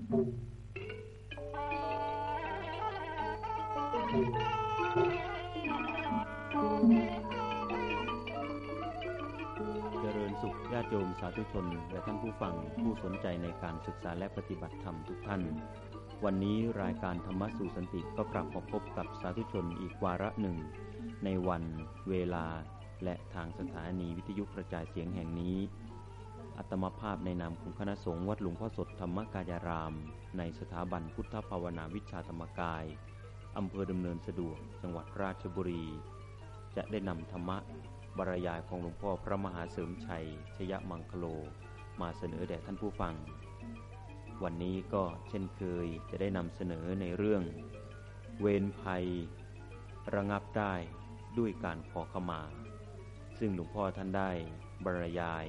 เจริญสุขญาติโยมสาธุชน และท่านผู้ฟังผู้สนใจในการศึกษาและปฏิบัติธรรมทุกท่าน วันนี้รายการธรรมสู่สันติก็กลับมาพบกับสาธุชนอีกวาระหนึ่ง ในวัน เวลา และทางสถานีวิทยุกระจายเสียงแห่งนี้ อัตมาภาพในนามของคณะสงฆ์วัดหลวงพ่อสดธรรมกายาราม ในสถาบันพุทธภาวนาวิชาธรรมกาย อำเภอดำเนินสะดวก จังหวัดราชบุรี จะได้นำธรรมะบรรยายของหลวงพ่อพระมหาเสริมชัย ชยมังคโล มาเสนอแด่ท่านผู้ฟัง วันนี้ก็เช่นเคยจะได้นำเสนอในเรื่อง เวรภัย ระงับได้ด้วยการขอขมา ซึ่งหลวงพ่อท่านได้บรรยาย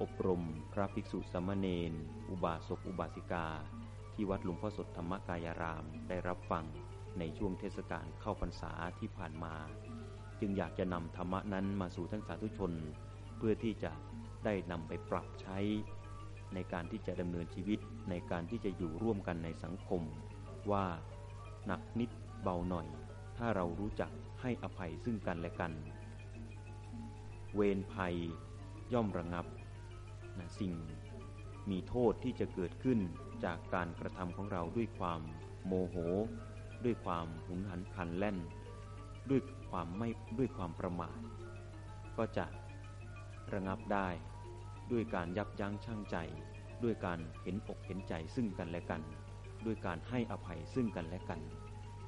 อบรมพระภิกษุสามเณรอุบาสกอุบาสิกา ที่วัดหลวงพ่อสดธรรมกายารามได้รับฟังในช่วงเทศกาลเข้าพรรษาที่ผ่านมา จึงอยากจะนำธรรมะนั้นมาสู่ท่านสาธุชน เพื่อที่จะได้นำไปปรับใช้ ในการที่จะดำเนินชีวิตในการที่จะอยู่ร่วมกันในสังคม ว่าหนักนิดเบาหน่อย ถ้าเรารู้จักให้อภัยซึ่งกันและกัน เวรภัยย่อมระงับ สิ่ง มีโทษที่จะเกิดขึ้นจากการกระทำของเราด้วยความโมโห ด้วยความหุนหันพลันแล่น ด้วยความไม่ด้วยความประมาทก็จะระงับได้ด้วยการยับยั้งชั่งใจ ด้วยการเห็นอกเห็นใจซึ่งกันและกัน ด้วยการให้อภัยซึ่งกันและกัน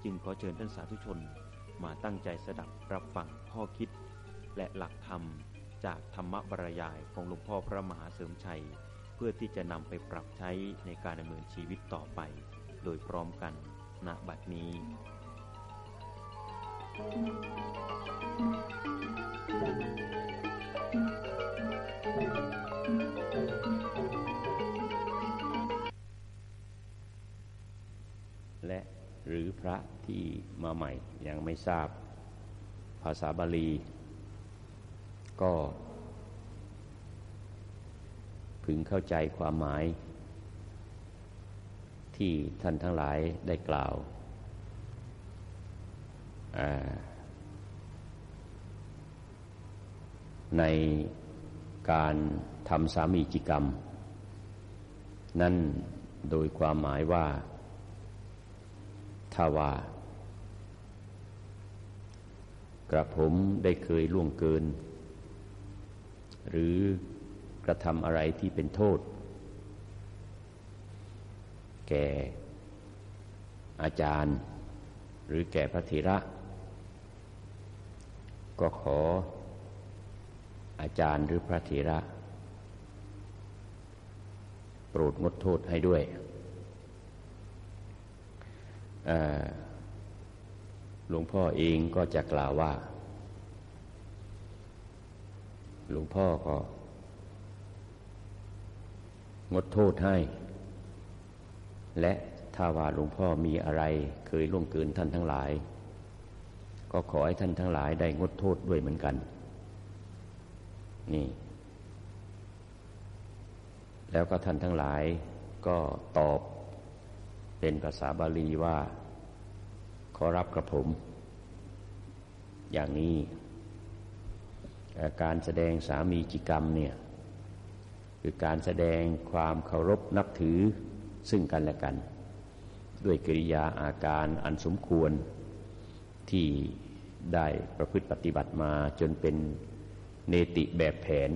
จึงขอเชิญท่านสาธุชนมาตั้งใจสดับรับฟังข้อคิด และหลักธรรม จากธรรมบรรยายของหลวงพ่อพระมหาเสริมชัย เพื่อที่จะนำไปปรับใช้ในการดำเนินชีวิตต่อไป โดยพร้อมกันณบัดนี้ และหรือพระที่มาใหม่ยังไม่ทราบภาษาบาลี ก็ พึงเข้าใจความหมาย ที่ท่านทั้งหลายได้กล่าว ในการทำสามีจิกรรม นั่นโดยความหมายว่าถ้าว่ากระผมได้เคยล่วงเกิน หรือกระทำอะไรที่เป็นโทษ แก่อาจารย์ หรือแก่พระเถระ ก็ขออาจารย์หรือพระเถระ โปรดงดโทษให้ด้วย หลวงพ่อเองก็จะกล่าวว่า หลวงพ่อก็ งดโทษให้ และถ้าว่าหลวงพ่อมีอะไรเคยล่วงเกินท่านทั้งหลาย ก็ขอให้ท่านทั้งหลายได้งดโทษด้วยเหมือนกัน นี่ แล้วก็ท่านทั้งหลายก็ตอบเป็นภาษาบาลีว่า ขอรับกระผม อย่างนี้ การแสดงสามีจิกรรมเนี่ยคือการแสดงความเคารพนับถือซึ่งกันและกัน ด้วยกิริยาอาการอันสมควรที่ได้ประพฤติปฏิบัติมาจนเป็นเนติแบบแผน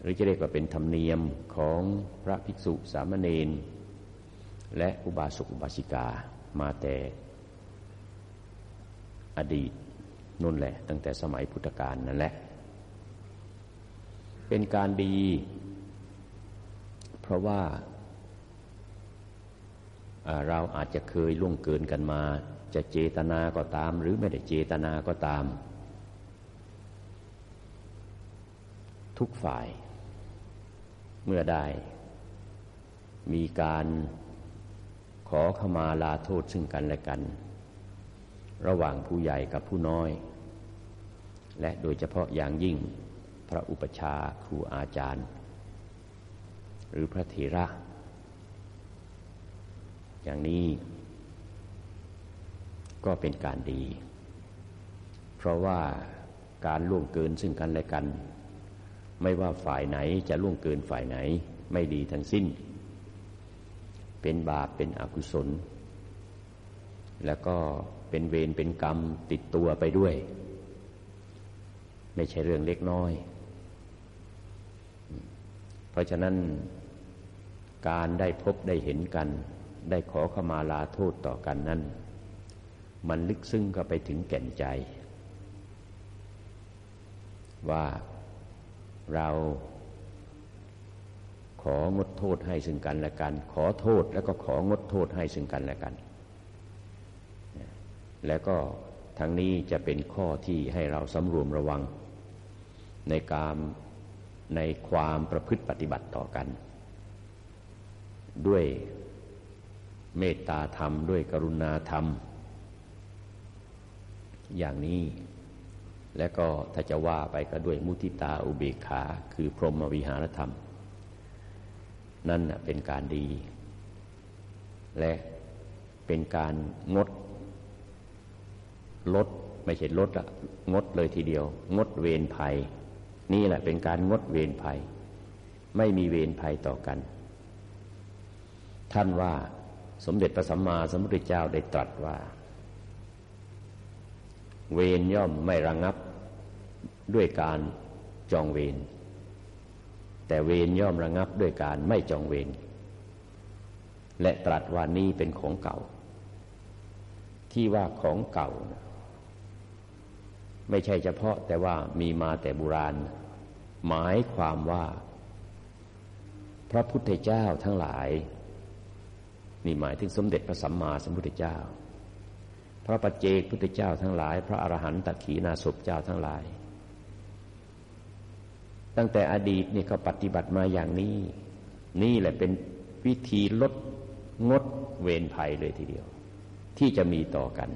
หรือจะเรียกว่าเป็นธรรมเนียมของพระภิกษุสามเณรและอุบาสกอุบาสิกามาแต่อดีต นุ่นแหละ ตั้งแต่สมัยพุทธกาลนั่นแหละ เป็นการดี เพราะว่าเราอาจจะเคยล่วงเกินกันมา จะเจตนาก็ตาม หรือไม่ได้เจตนาก็ตาม ทุกฝ่าย เมื่อได้ มีการขอขมาลาโทษซึ่งกันและกัน ระหว่างผู้ใหญ่กับผู้น้อย และโดยเฉพาะอย่างยิ่งพระอุปชาครูอาจารย์ หรือพระเถระ อย่างนี้ก็เป็นการดี เพราะว่าการล่วงเกินซึ่งกันและกัน ไม่ว่าฝ่ายไหนจะล่วงเกินฝ่ายไหนไม่ดีทั้งสิ้น เป็นบาปเป็นอกุศล แล้วก็ เป็นเวรเป็นกรรมติดตัวไปด้วย ไม่ใช่เรื่องเล็กน้อย เพราะฉะนั้นการได้พบได้เห็นกัน ได้ขอขมาลาโทษต่อกันนั้น มันลึกซึ้งก็ไปถึงแก่นใจ ว่าเราของดโทษให้ซึ่งกันและกัน ขอโทษแล้วก็ของดโทษให้ซึ่งกันและกัน แล้วก็ทั้งนี้จะเป็นข้อที่ให้เราสำรวมระวัง ในการในความประพฤติปฏิบัติต่อกัน ด้วยเมตตาธรรมด้วยกรุณาธรรม อย่างนี้และก็ถ้าจะว่าไปก็ด้วยมุทิตาอุเบกขา คือพรหมวิหารธรรม นั่นเป็นการดี และเป็นการงด ลดไม่ใช่ลดอะงดเลยทีเดียว งดเวรภัย นี่แหละเป็นการงดเวรภัย ไม่มีเวรภัยต่อกัน ท่านว่าสมเด็จพระสัมมาสัมพุทธเจ้าได้ตรัสว่า เวรย่อมไม่ระงงับด้วยการจองเวรแต่เวรย่อมระงงับด้วยการไม่จองเวรและตรัสว่านี่เป็นของเก่า ที่ว่าของเก่า ไม่ใช่เฉพาะแต่ว่ามีมาแต่โบราณ หมายความว่า พระพุทธเจ้าทั้งหลาย นี่หมายถึงสมเด็จพระสัมมาสัมพุทธเจ้า พระปัจเจกพุทธเจ้าทั้งหลาย พระอรหันตขีนาศพเจ้าทั้งหลาย ตั้งแต่อดีตนี่เขาปฏิบัติมาอย่างนี้ นี่แหละเป็นวิธีลดงดเวรภัยเลยทีเดียว ที่จะมีต่อกัน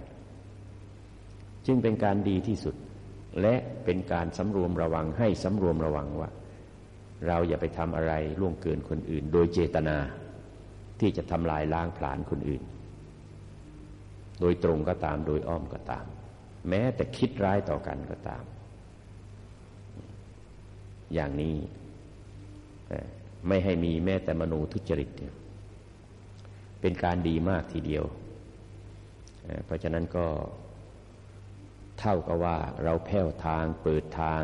จึงเป็นการดีที่สุด และเป็นการสำรวมระวังให้สำรวมระวังว่า เราอย่าไปทำอะไรล่วงเกินคนอื่น โดยเจตนา ที่จะทำลายล้างผลาญคนอื่น โดยตรงก็ตามโดยอ้อมก็ตาม แม้แต่คิดร้ายต่อกันก็ตาม อย่างนี้ไม่ให้มีแม้แต่มโนทุจริตเป็นการดีมากทีเดียว เพราะฉะนั้นก็ เท่ากับว่าเราแผ่วทางเปิดทาง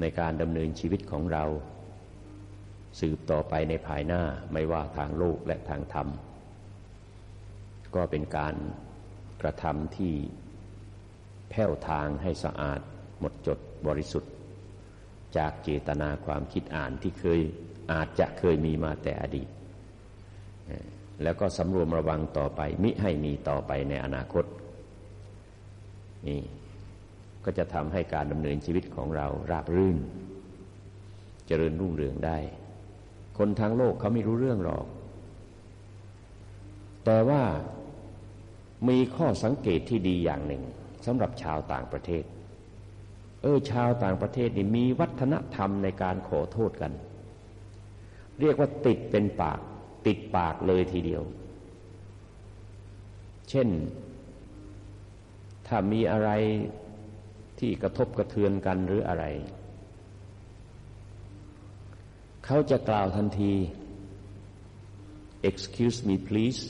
ในการดำเนินชีวิตของเรา สืบต่อไปในภายหน้าไม่ว่าทางโลกและทางธรรม ก็เป็นการกระทำที่แผ่วทางให้สะอาดหมดจดบริสุทธิ์ จากเจตนาความคิดอ่านที่เคยอาจจะเคยมีมาแต่อดีต แล้วก็สำรวมระวังต่อไปมิให้มีต่อไปในอนาคต นี่ก็จะทำให้การดำเนินชีวิตของเราราบรื่น เจริญรุ่งเรืองได้ คนทางโลกเขาไม่รู้เรื่องหรอก แต่ว่ามีข้อสังเกตที่ดีอย่างหนึ่งสำหรับชาวต่างประเทศ เออ ชาวต่างประเทศนี่มีวัฒนธรรมในการขอโทษกัน เรียกว่าติดเป็นปาก ติดปากเลยทีเดียว เช่น ถ้ามีอะไรที่กระทบกระเทือนกันหรืออะไร เขาจะกล่าวทันที excuse me please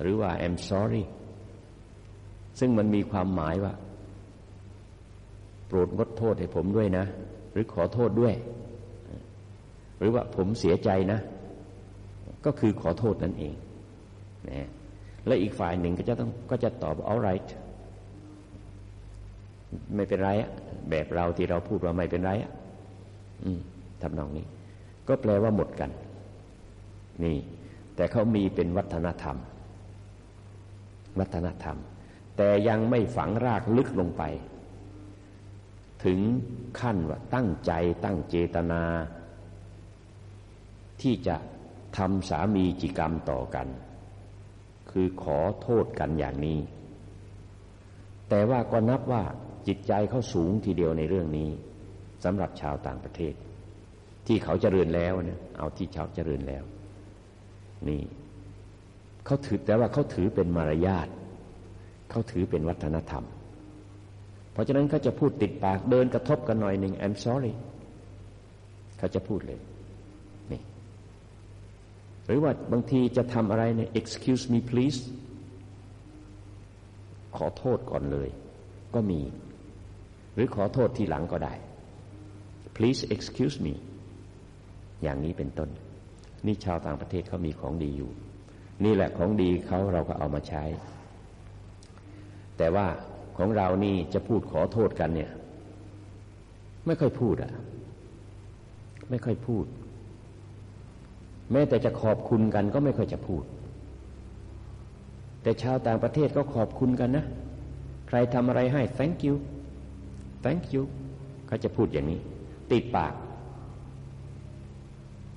หรือว่า I'm sorry ซึ่งมันมีความหมายว่า โปรดงดโทษให้ผมด้วยนะ หรือขอโทษด้วย หรือว่าผมเสียใจนะ ก็คือขอโทษนั่นเองนะ และอีกฝ่ายหนึ่งก็จะต้องก็จะตอบ all right ไม่เป็นไรอะแบบเราที่เราพูดว่าไม่เป็นไรอะทำนองนี้ ก็แปลว่าหมดกัน นี่ แต่เขามีเป็นวัฒนธรรม วัฒนธรรม แต่ยังไม่ฝังรากลึกลงไป ถึงขั้นว่าตั้งใจตั้งเจตนา ที่จะทำสามีจิกรรมต่อกัน คือขอโทษกันอย่างนี้ แต่ว่าก็นับว่าจิตใจเขาสูงทีเดียวในเรื่องนี้สำหรับชาวต่างประเทศ ที่เขาเจริญแล้วเนี่ยเอาที่ชาวเจริญแล้ว นี่เขาถือแต่ว่าเขาถือเป็นมารยาทเขาถือเป็นวัฒนธรรม เพราะฉะนั้นเขาจะพูดติดปากเดินกระทบกันหน่อยหนึ่ง I'm sorry เขาจะพูดเลย หรือว่าบางทีจะทำอะไรเนี่ย excuse me please ขอโทษก่อนเลย ก็มี หรือขอโทษทีหลังก็ได้ please excuse me อย่างนี้เป็นต้น นี่ชาวต่างประเทศเขามีของดีอยู่ นี่แหละของดีเขาเราก็เอามาใช้ แต่ว่าของเรานี่จะพูดขอโทษกันเนี่ย ไม่ค่อยพูดอะไม่ค่อยพูด แม้แต่จะขอบคุณกันก็ไม่ค่อยจะพูด แต่ชาวต่างประเทศก็ขอบคุณกันนะ ใครทำอะไรให้ thank you thank you เขาจะพูดอย่างนี้ ติดปาก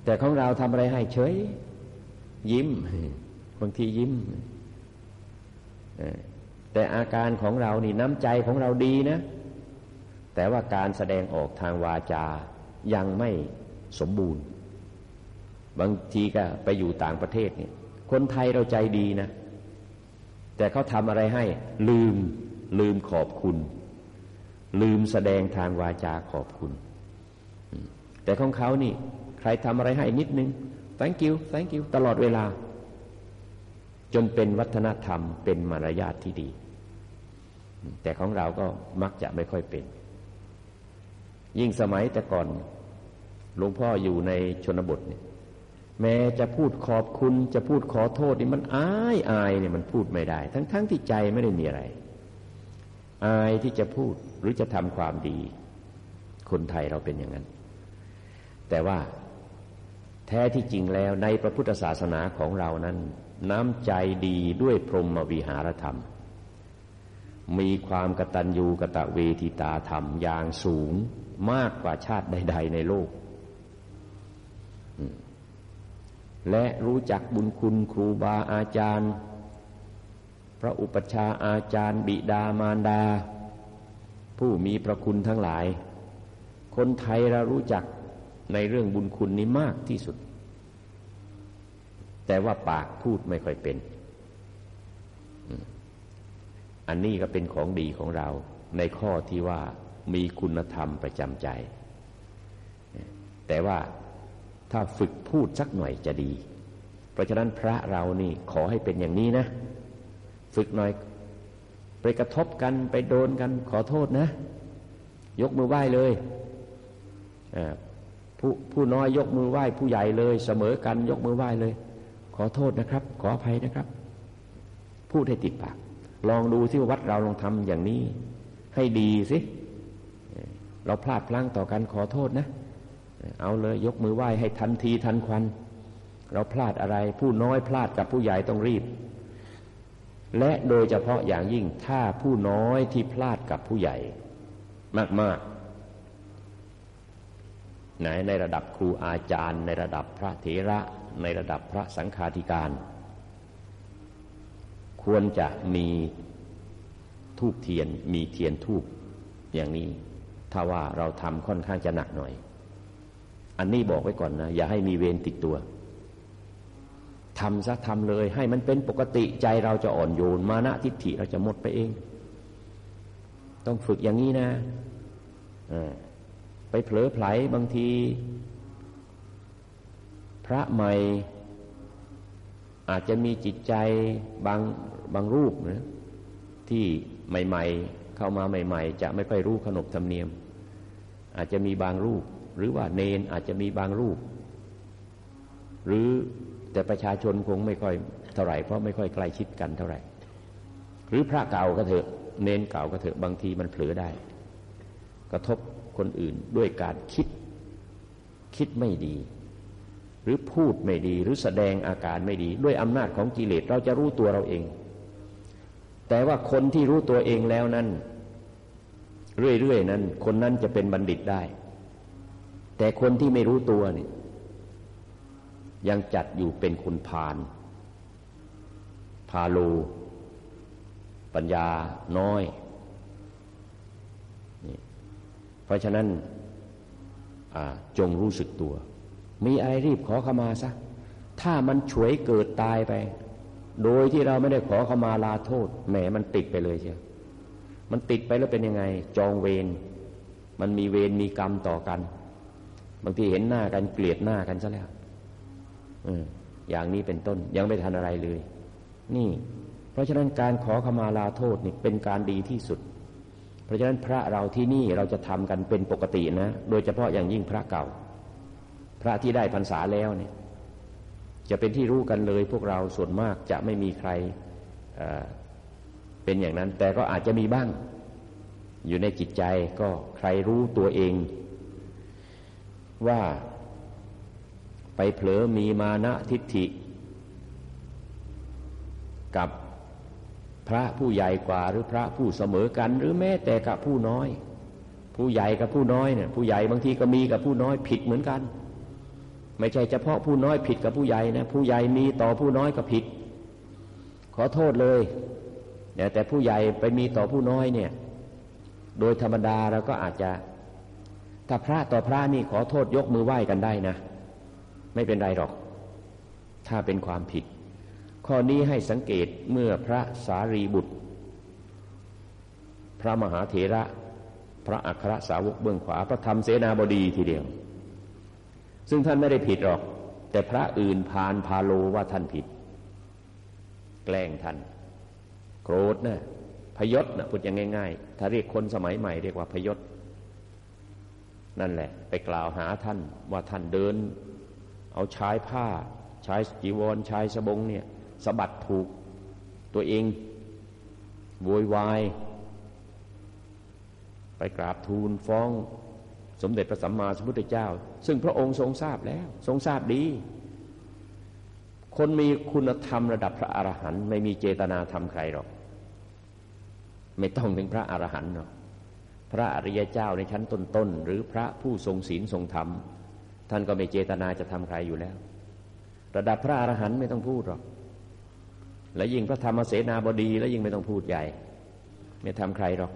แต่ของเราทำอะไรให้เฉย ยิ้มบางทียิ้ม แต่อาการของเรานี่น้ำใจของเราดีนะ แต่ว่าการแสดงออกทางวาจายังไม่สมบูรณ์ บางทีก็ไปอยู่ต่างประเทศเนี่ยคนไทยเราใจดีนะ แต่เขาทำอะไรให้ ลืมลืมขอบคุณ ลืมแสดงทางวาจาขอบคุณ แต่ของเขานี่ ใครทำอะไรให้นิดนึง thank you thank you ตลอดเวลา จนเป็นวัฒนธรรมเป็นมารยาทที่ดี แต่ของเราก็มักจะไม่ค่อยเป็น ยิ่งสมัยแต่ก่อนหลวงพ่ออยู่ในชนบทเนี่ย แม้จะพูดขอบคุณจะพูดขอโทษนี่มันอายอายเนี่ยมันพูดไม่ได้ ทั้งๆทที่ใจไม่ได้มีอะไร อายที่จะพูดหรือจะทำความดี คนไทยเราเป็นอย่างนั้น แต่ว่าแท้ที่จริงแล้วในพระพุทธศาสนาของเรานั้น น้ำใจดีด้วยพรหมวิหารธรรม มีความกตัญญูกะตะเวทิตาธรรมอย่างสูงมากกว่าชาติใด ๆ ในโลก และรู้จักบุญคุณครูบาอาจารย์ พระอุปชาอาจารย์ บิดามารดา ผู้มีพระคุณทั้งหลาย คนไทยเรารู้จักในเรื่องบุญคุณนี้มากที่สุด แต่ว่าปากพูดไม่ค่อยเป็น อันนี้ก็เป็นของดีของเรา ในข้อที่ว่ามีคุณธรรมประจำใจ แต่ว่า ถ้าฝึกพูดสักหน่อยจะดี เพราะฉะนั้นพระเรานี่ขอให้เป็นอย่างนี้นะ ฝึกหน่อยไปกระทบกันไปโดนกันขอโทษนะ ยกมือไหว้เลยผู้ผู้น้อยยกมือไหว้ผู้ใหญ่เลย เสมอกันยกมือไหว้เลย ขอโทษนะครับ ขออภัยนะครับ พูดให้ติดปาก ลองดูที่วัดเราลองทำอย่างนี้ ให้ดีสิเราพลาดพลั้งต่อกันขอโทษนะ เอาเลยยกมือไหว้ให้ทันทีทันควัน เราพลาดอะไร ผู้น้อยพลาดกับผู้ใหญ่ต้องรีบ และโดยเฉพาะอย่างยิ่งถ้าผู้น้อยที่พลาดกับผู้ใหญ่ มากๆไหนในระดับครูอาจารย์ ในระดับพระเถระ ในระดับพระสังฆาธิการ ควรจะมีทูบเทียนมีเทียนทูบอย่างนี้ ถ้าว่าเราทำค่อนข้างจะหนักหน่อย อันนี้บอกไว้ก่อนนะ อย่าให้มีเวรติดตัวทำซะทำเลย ให้มันเป็นปกติใจเราจะอ่อนโยน มานะทิฏฐิเราจะหมดไปเอง ต้องฝึกอย่างนี้นะไปเผลอไผลบางที พระใหม่อาจจะมีจิตใจบางบางรูปนะที่ใหม่ ๆ เข้ามาใหม่ ๆ จะไม่ค่อยรู้ขนบธรรมเนียม อาจจะมีบางรูป หรือว่าเนนอาจจะมีบางรูป หรือแต่ประชาชนคงไม่ค่อยเท่าไหร่เพราะไม่ค่อยใกล้ชิดกันเท่าไหร่ หรือพระเก่าก็เถอะ เนนเก่าก็เถอะบางทีมันเผลอได้ กระทบคนอื่นด้วยการคิด คิดไม่ดี หรือพูดไม่ดี หรือแสดงอาการไม่ดี ด้วยอำนาจของกิเลสเราจะรู้ตัวเราเอง แต่ว่าคนที่รู้ตัวเองแล้วนั้นเรื่อยๆนั้น คนนั้นจะเป็นบัณฑิตได้ แต่คนที่ไม่รู้ตัวเนี่ย ยังจัดอยู่เป็นคนพาลพาโล ปัญญาน้อยนี่เพราะฉะนั้นจงรู้สึกตัว มีอะไรรีบขอเข้ามาซะถ้ามันฉวยเกิดตายไป โดยที่เราไม่ได้ขอเขามาลาโทษแหมมันติดไปเลยเชียวมันติดไปแล้วเป็นยังไง จองเวรมันมีเวรมีกรรมต่อกัน บางทีเห็นหน้ากันเกลียดหน้ากันซะแล้วอย่างนี้เป็นต้นยังไม่ทันอะไรเลย นี่ เพราะฉะนั้นการขอขมาลาโทษนี่เป็นการดีที่สุด เพราะฉะนั้นพระเราที่นี่เราจะทำกันเป็นปกตินะ โดยเฉพาะอย่างยิ่งพระเก่า พระที่ได้พรรษาแล้วเนี่ย จะเป็นที่รู้กันเลย พวกเราส่วนมากจะไม่มีใครเป็นอย่างนั้น แต่ก็อาจจะมีบ้าง อยู่ในจิตใจก็ใครรู้ตัวเอง ว่า ไปเผลอมีมานะทิฏฐิ กับพระผู้ใหญ่กว่าหรือพระผู้เสมอกัน หรือแม้แต่กับผู้น้อย ผู้ใหญ่กับผู้น้อยเนี่ยผู้ใหญ่บางทีก็มีกับผู้น้อยผิดเหมือนกัน ไม่ใช่เฉพาะผู้น้อยผิดกับผู้ใหญ่นะผู้ใหญ่มีต่อผู้น้อยก็ผิด ขอโทษเลยแต่ผู้ใหญ่ไปมีต่อผู้น้อยเนี่ย โดยธรรมดาเราก็อาจจะ ถ้าพระต่อพระนี่ขอโทษยกมือไหว้กันได้นะ ไม่เป็นไรหรอก ถ้าเป็นความผิด ข้อนี้ให้สังเกตเมื่อพระสารีบุตร พระมหาเถระ พระอัครสาวกเบื้องขวา พระธรรมเสนาบดีทีเดียว ซึ่งท่านไม่ได้ผิดหรอก แต่พระอื่นพานพาโลว่าท่านผิด แกล้งท่าน โกรธนะพยศนะพูดอย่างง่าย ๆ ถ้าเรียกคนสมัยใหม่เรียกว่าพยศ นั่นแหละ ไปกล่าวหาท่านว่าท่านเดิน เอาชายผ้าชายจีวรชายสบงเนี่ยสะบัดถูกตัวเองโวยวายไปกราบทูลฟ้อง สมเด็จพระสัมมาสัมพุทธเจ้า ซึ่งพระองค์ทรงทราบแล้ว ทรงทราบดี คนมีคุณธรรมระดับพระอรหันต์ไม่มีเจตนาทำใครหรอก ไม่ต้องถึงพระอรหันต์หรอก พระอริยเจ้าในชั้นต้นๆหรือพระผู้ทรงศีลทรงธรรม ท่านก็ไม่เจตนาจะทำใครอยู่แล้ว ระดับพระอรหันต์ไม่ต้องพูดหรอกและยิ่งพระธรรมเสนาบดี แล้วยิ่งไม่ต้องพูดใหญ่ ไม่ทำใครหรอก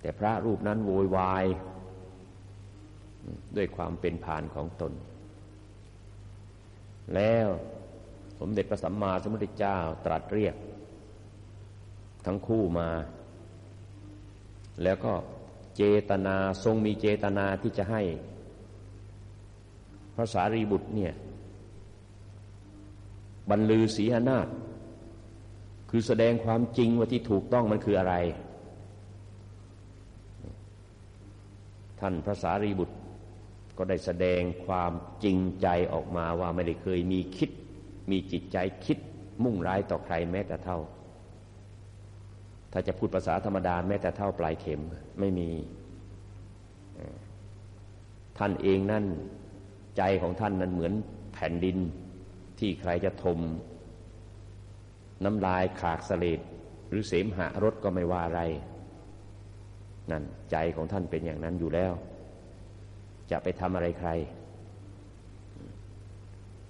แต่พระรูปนั้นโวยวายด้วยความเป็นผ่านของตน แล้วสมเด็จพระสัมมาสัมพุทธเจ้าตรัสเรียก ทั้งคู่มา แล้วก็เจตนาทรงมีเจตนาที่จะให้พระสารีบุตรเนี่ยบรรลือศีหนาฏคือแสดงความจริงว่าที่ถูกต้องมันคืออะไร ท่านพระสารีบุตรก็ได้แสดงความจริงใจออกมาว่าไม่ได้เคยมีคิด มีจิตใจคิดมุ่งร้ายต่อใครแม้แต่เท่า ถ้าจะพูดภาษาธรรมดาแม้แต่เท่าปลายเข็มไม่มี ท่านเองนั่นใจของท่านนั้นเหมือนแผ่นดิน ที่ใครจะทม น้ำลายขากสเลดหรือเสมหะรถก็ไม่ว่าอะไรนั่นใจของท่านเป็นอย่างนั้นอยู่แล้ว จะไปทำอะไรใคร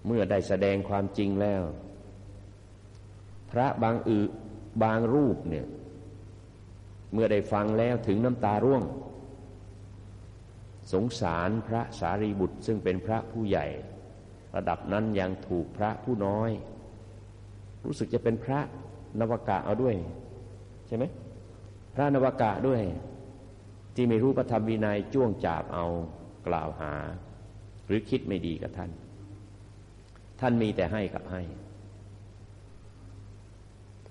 เมื่อได้แสดงความจริงแล้ว พระบางอืบางรูปเนี่ย เมื่อได้ฟังแล้วถึงน้ำตาร่วง สงสารพระสารีบุตรซึ่งเป็นพระผู้ใหญ่ ระดับนั้นยังถูกพระผู้น้อย รู้สึกจะเป็นพระนวกะเอาด้วย ใช่ไหมพระนวกะด้วย ที่ไม่รู้พระธรรมวินัยจ้วงจาบเอากล่าวหา หรือคิดไม่ดีกับท่าน ท่านมีแต่ให้กับให้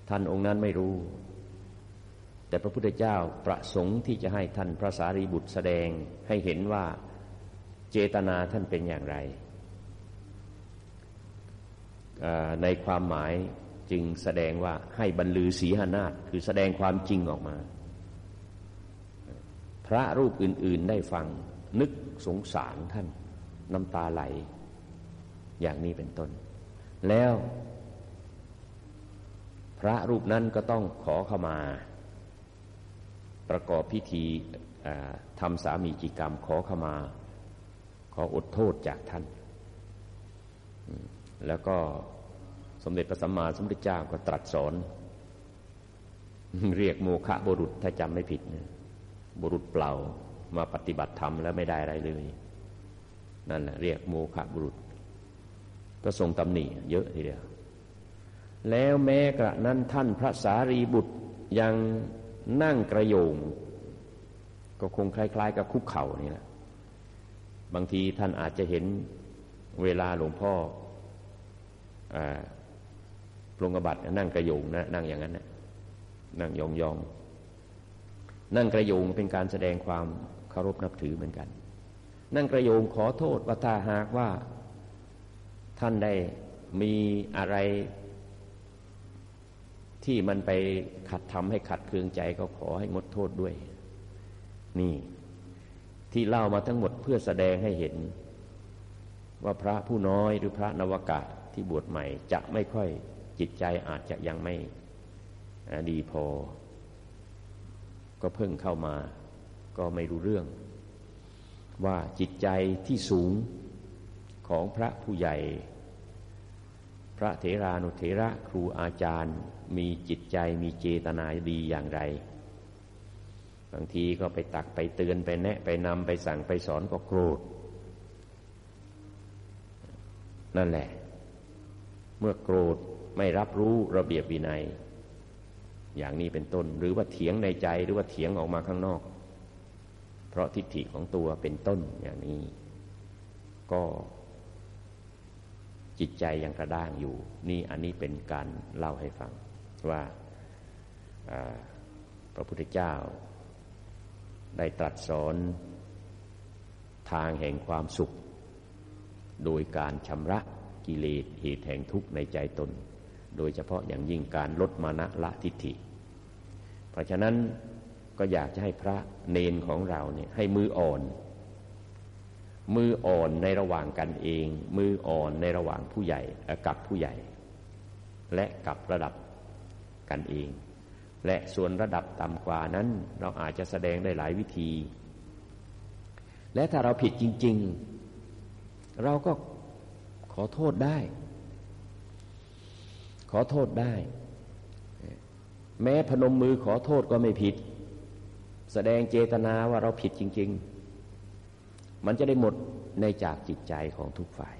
ท่านองค์นั้นไม่รู้ แต่พระพุทธเจ้าประสงค์ที่จะให้ท่านพระสารีบุตรแสดงให้เห็นว่าเจตนาท่านเป็นอย่างไร ในความหมายจึงแสดงว่าให้บรรลือศีหนาฏคือแสดงความจริงออกมา พระรูปอื่น ๆได้ฟังนึกสงสารท่านน้ำตาไหล อย่างนี้เป็นต้น แล้ว พระรูปนั้นก็ต้องขอเข้ามา ประกอบพิธีทำสามีจิกรรมขอขมา ขออดโทษจากท่าน แล้วก็สมเด็จพระสัมมาสัมพุทธเจ้าก็ตรัสสอนเรียกโมฆะบุรุษถ้าจำไม่ผิดนะบุรุษเปล่ามาปฏิบัติธรรมแล้วไม่ได้อะไรเลย นั่นแหละเรียกโมฆะบุรุษ ก็ทรงตำหนิเยอะทีเดียวแล้วแม้กระนั้นท่านพระสารีบุตรยัง นั่งกระโยง ก็คงคล้าย ๆ กับคุกเข่านี่แหละบางทีท่านอาจจะเห็นเวลาหลวงพ่อปรงกบัตนั่งกระโยงนะนั่งอย่างนั้นนะนั่งยองยองนั่งกระโยงเป็นการแสดงความเคารพนับถือเหมือนกัน นั่งกระโยงขอโทษว่าถ้าหากว่าท่านได้มีอะไร ที่มันไปขัดทำให้ขัดเคืองใจก็ขอให้งดโทษด้วย นี่ ที่เล่ามาทั้งหมดเพื่อแสดงให้เห็น ว่าพระผู้น้อยหรือพระนวกะที่บวชใหม่จะไม่ค่อยจิตใจอาจจะยังไม่ดีพอ ก็เพิ่งเข้ามา ก็ไม่รู้เรื่อง ว่าจิตใจที่สูงของพระผู้ใหญ่ พระเถรานุเถระครูอาจารย์ มีจิตใจมีเจตนาดีอย่างไร บางทีก็ไปตักไปเตือนไปแนะไปนำไปสั่งไปสอนก็โกรธ นั่นแหละ เมื่อโกรธไม่รับรู้ระเบียบวินัย อย่างนี้เป็นต้น หรือว่าเถียงในใจหรือว่าเถียงออกมาข้างนอก เพราะทิฏฐิของตัวเป็นต้นอย่างนี้ ก็ จิตใจยังกระด้างอยู่ นี่อันนี้เป็นการเล่าให้ฟังว่าพระพุทธเจ้า ได้ตรัสสอนทางแห่งความสุข โดยการชำระกิเลสเหตุแห่งทุกข์ในใจตน โดยเฉพาะอย่างยิ่งการลดมานะละทิฏฐิ เพราะฉะนั้นก็อยากจะให้พระเนนของเราเนี่ยให้มืออ่อน มืออ่อนในระหว่างกันเอง มืออ่อนในระหว่างผู้ใหญ่กับผู้ใหญ่ และกับระดับกันเอง และส่วนระดับต่ำกว่านั้น เราอาจจะแสดงได้หลายวิธี และถ้าเราผิดจริง ๆ เราก็ขอโทษได้ ขอโทษได้ แม้พนมมือขอโทษก็ไม่ผิด แสดงเจตนาว่าเราผิดจริง ๆ มันจะได้หมดในจากจิตใจของทุกฝ่าย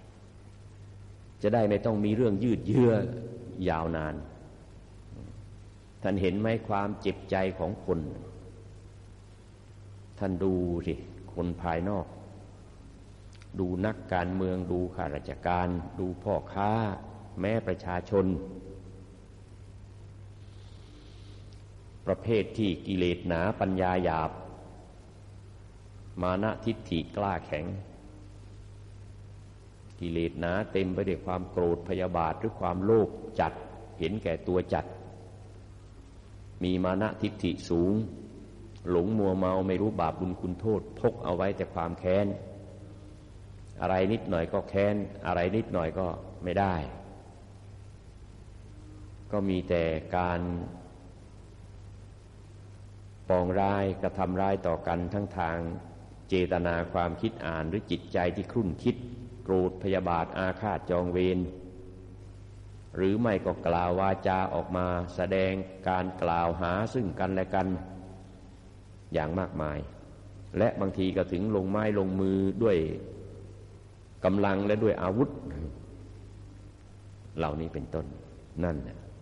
จะได้ไม่ต้องมีเรื่องยืดเยื้อยาวนาน ท่านเห็นไหมความเจ็บใจของคน ท่านดูสิคนภายนอก ดูนักการเมืองดูข้าราชการ ดูพ่อค้า แม้ประชาชน ประเภทที่กิเลสหนาปัญญาหยาบ มานะทิฏฐิกล้าแข็ง กิเลสหนาเต็มไปด้วยความโกรธพยาบาทหรือความโลภจัด เห็นแก่ตัวจัด มีมานะทิฏฐิสูง หลงมัวเมาไม่รู้บาปบุญคุณโทษ พกเอาไว้แต่ความแค้น อะไรนิดหน่อยก็แค้น อะไรนิดหน่อยก็ไม่ได้ ก็มีแต่การปองร้ายกระทำร้ายต่อกันทั้งทาง เจตนาความคิดอ่านหรือจิตใจที่ครุ่นคิด โกรธพยาบาทอาฆาตจองเวรหรือไม่ก็กล่าววาจาออกมาแสดงการกล่าวหาซึ่งกันและกันอย่างมากมาย และบางทีก็ถึงลงไม้ลงมือด้วยกำลังและด้วยอาวุธ เหล่านี้เป็นต้นนั่น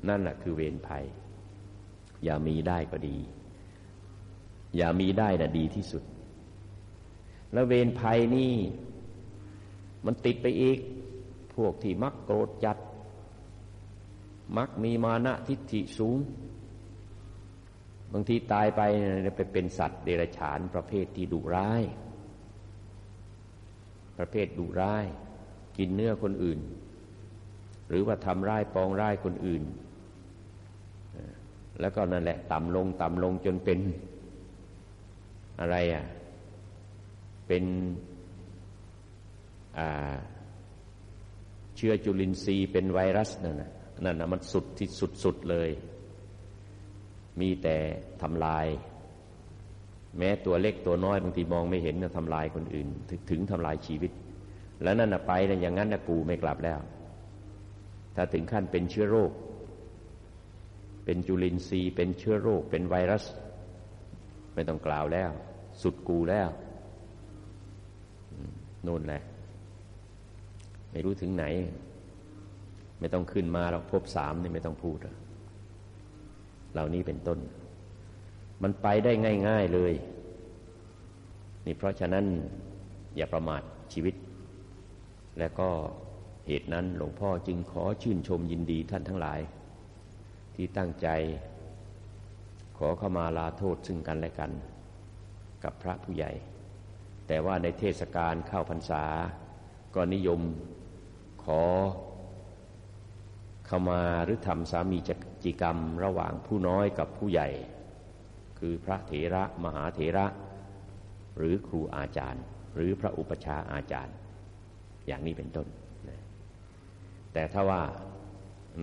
นั่นแหละคือเวรภัย อย่ามีได้ก็ดี อย่ามีได้น่ะดีที่สุด แล้วเวรภัยนี่ มันติดไปอีก พวกที่มักโกรธจัด มักมีมานะทิฏฐิสูง บางทีตายไปไปเป็นสัตว์เดรัจฉานประเภทที่ดุร้าย ประเภทดุร้าย กินเนื้อคนอื่น หรือว่าทำร้ายปองร้ายคนอื่น แล้วก็นั่นแหละ ต่ำลง ต่ำลงจนเป็นอะไรอะ เป็นเชื้อจุลินทรีย์เป็นไวรัสนั่นนะนั่นนะมันสุดที่สุดสุดเลย มีแต่ทำลาย แม้ตัวเล็กตัวน้อยบางทีมองไม่เห็นนะทำลายคนอื่น ถึงถึงทำลายชีวิต แล้วนั่นนะไปนะอย่างนั้นนะกูไม่กลับแล้ว ถ้าถึงขั้นเป็นเชื้อโรค เป็นจุลินทรีย์ เป็นเชื้อโรค เป็นไวรัส ไม่ต้องกล่าวแล้ว สุดกูแล้ว นู่นแหละ ไม่รู้ถึงไหน ไม่ต้องขึ้นมาเราพบสามนี่ไม่ต้องพูดเหล่านี้เป็นต้น มันไปได้ง่าย ๆเลย นี่เพราะฉะนั้นอย่าประมาทชีวิต และก็เหตุนั้นหลวงพ่อจึงขอชื่นชมยินดีท่านทั้งหลาย ที่ตั้งใจขอเข้ามาลาโทษซึ่งกันและกัน กับพระผู้ใหญ่ แต่ว่าในเทศกาลเข้าพรรษา ก็นิยมขอเข้ามาหรือทำสามีจิกรรมระหว่างผู้น้อยกับผู้ใหญ่ คือพระเถระมหาเถระ หรือครูอาจารย์ หรือพระอุปชาอาจารย์ อย่างนี้เป็นต้น แต่ถ้าว่า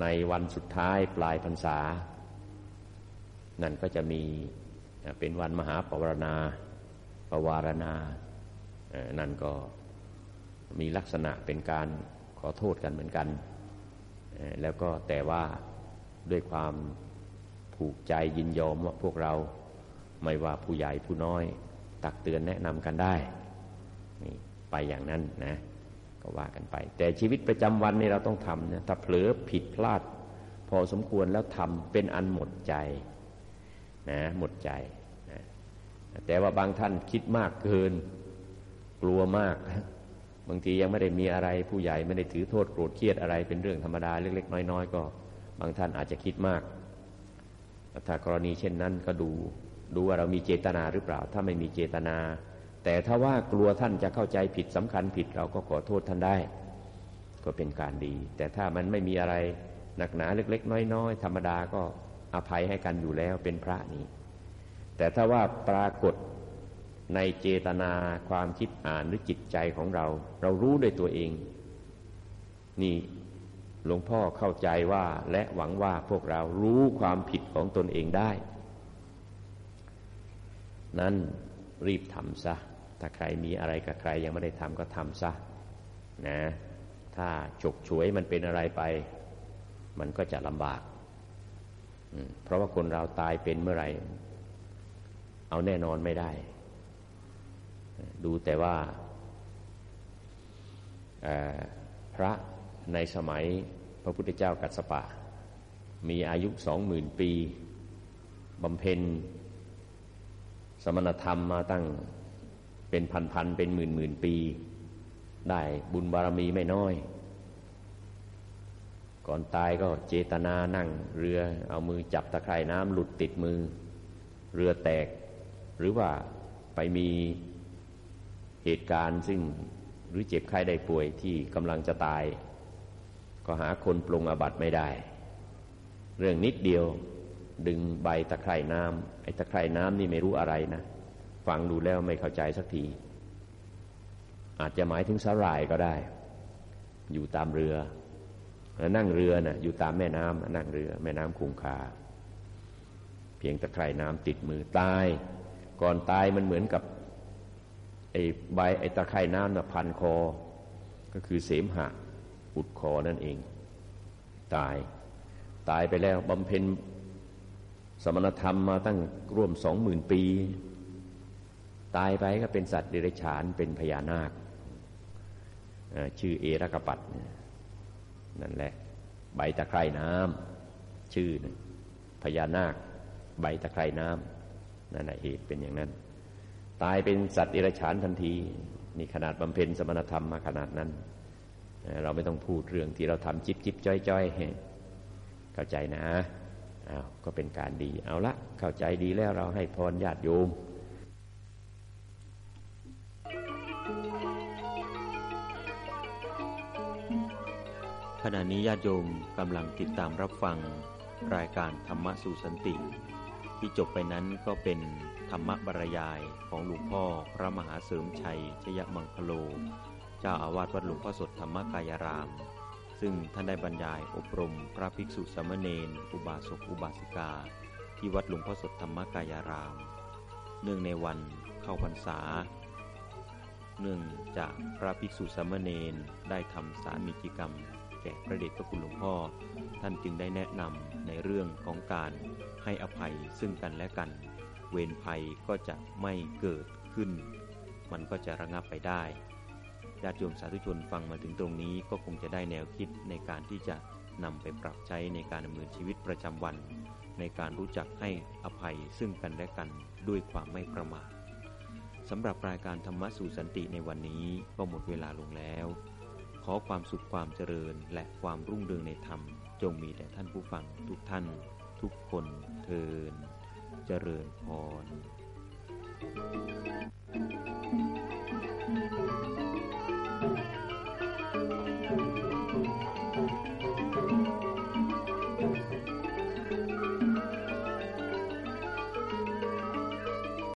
ในวันสุดท้ายปลายพรรษา นั่นก็จะมีเป็นวันมหาปวารณาปวารณา นั่นก็มีลักษณะเป็นการขอโทษกันเหมือนกัน แล้วก็แต่ว่าด้วยความผูกใจยินยอมว่าพวกเราไม่ว่าผู้ใหญ่ผู้น้อย ตักเตือนแนะนำกันได้นี่ไปอย่างนั้นนะก็ว่ากันไป แต่ชีวิตประจำวันนี่เราต้องทำนะถ้าเผลอผิดพลาด พอสมควรแล้วทำเป็นอันหมดใจนะหมดใจนะแต่ว่าบางท่านคิดมากเกิน กลัวมาก บางทียังไม่ได้มีอะไรผู้ใหญ่ไม่ได้ถือโทษโกรธเครียดอะไรเป็นเรื่องธรรมดาเล็ก ๆ น้อย ๆ ก็ บางท่านอาจจะคิดมากถ้ากรณีเช่นนั้นก็ดู ดูว่าเรามีเจตนาหรือเปล่า ถ้าไม่มีเจตนา แต่ถ้าว่ากลัวท่านจะเข้าใจผิดสำคัญผิดเราก็ขอโทษท่านได้ ก็เป็นการดี แต่ถ้ามันไม่มีอะไรหนักหนาเล็ก ๆ น้อย ๆ ธรรมดาก็อภัยให้กันอยู่แล้วเป็นพระนี้ แต่ถ้าว่าปรากฏ ในเจตนาความคิดอ่านหรือจิตใจของเรา เรารู้ด้วยตัวเอง นี่หลวงพ่อเข้าใจว่าและหวังว่าพวกเรารู้ความผิดของตนเองได้ นั้นรีบทำซะ ถ้าใครมีอะไรกับใครยังไม่ได้ทำก็ทำซะนะ ถ้าฉกฉวยมันเป็นอะไรไป มันก็จะลำบาก เพราะว่าคนเราตายเป็นเมื่อไหร่ เอาแน่นอนไม่ได้ ดูแต่ว่าพระในสมัยพระพุทธเจ้ากัสปะ มีอายุสองหมื่นปีบำเพ็ญ สมณธรรมมาตั้งเป็นพันๆเป็นหมื่นหมื่นปี ได้บุญบารมีไม่น้อย ก่อนตายก็เจตนานั่ง เรือเอามือจับตะไคร่น้ำหลุดติดมือ เรือแตก หรือว่าไปมี เหตุการณ์ซึ่งหรือเจ็บไข้ได้ป่วยที่กำลังจะตาย ก็หาคนปรุงอบัตไม่ได้ เรื่องนิดเดียวดึงใบตะไคร่น้ำไอ้ตะไคร่น้ำนี่ไม่รู้อะไรนะ ฟังดูแล้วไม่เข้าใจสักที อาจจะหมายถึงสาหร่ายก็ได้ อยู่ตามเรือนั่งเรือนะ่ะอยู่ตามแม่น้ำนั่งเรือ แม่น้ำคงคา เพียงตะไคร่น้ำติดมือตาย ก่อนตายมันเหมือนกับ ไอ้ใบไอ้ตะไคร่น้ำน่ะพันคอ ก็คือเสมหะอุดคอนั่นเอง ตายตายไปแล้วบำเพ็ญสมณธรรมมาตั้งร่วมสองหมื่นปี ตายไปก็เป็นสัตว์เดรัจฉานเป็นพญานาค ชื่อเอรกปัตนั่นแหละ ใบตะไคร่น้ำชื่อพญานาค ใบตะไคร่น้ำนั่นแหละเหตุเป็นอย่างนั้น ตายเป็นสัตว์อิรฉานทันที นี่ขนาดบำเพ็ญสมณธรรมมาขนาดนั้น เราไม่ต้องพูดเรื่องที่เราทำจิบจิบจ้อยจ้อยเข้าใจนะอ้าวก็เป็นการดี เอาละเข้าใจดีแล้วเราให้พรญาติโยมขณะนี้ญาติโยมกำลังติดตามรับฟังรายการธรรมะสู่สันติ ที่จบไปนั้นก็เป็น ธรรมบรรยายของหลวงพ่อพระมหาเสริมชัยชยมังคโล เจ้าอาวาสวัดหลวงพ่อสดธรรมกายราม ซึ่งท่านได้บรรยายอบรมพระภิกษุสมณเณรอุบาสกอุบาสิกา ที่วัดหลวงพ่อสดธรรมกายราม เนื่องในวันเข้าพรรษาเนื่องจากพระภิกษุสมณเณรได้ทำสามีจิกรรม แก่พระเดชพระคุณหลวงพ่อ ท่านจึงได้แนะนำในเรื่องของการให้อภัยซึ่งกันและกัน เวรภัยก็จะไม่เกิดขึ้น มันก็จะระงับไปได้ญาติโยมสาธุชนฟังมาถึงตรงนี้ก็คงจะได้แนวคิดในการที่จะนำไปปรับใช้ในการดำเนินชีวิตประจำวัน ในการรู้จักให้อภัยซึ่งกันและกันด้วยความไม่ประมาทสำหรับรายการธรรมะสู่สันติในวันนี้ก็หมดเวลาลงแล้ว ขอความสุขความเจริญและความรุ่งเรืองในธรรม จงมีแด่ท่านผู้ฟังทุกท่าน ทุกคนเทิน เจริญพร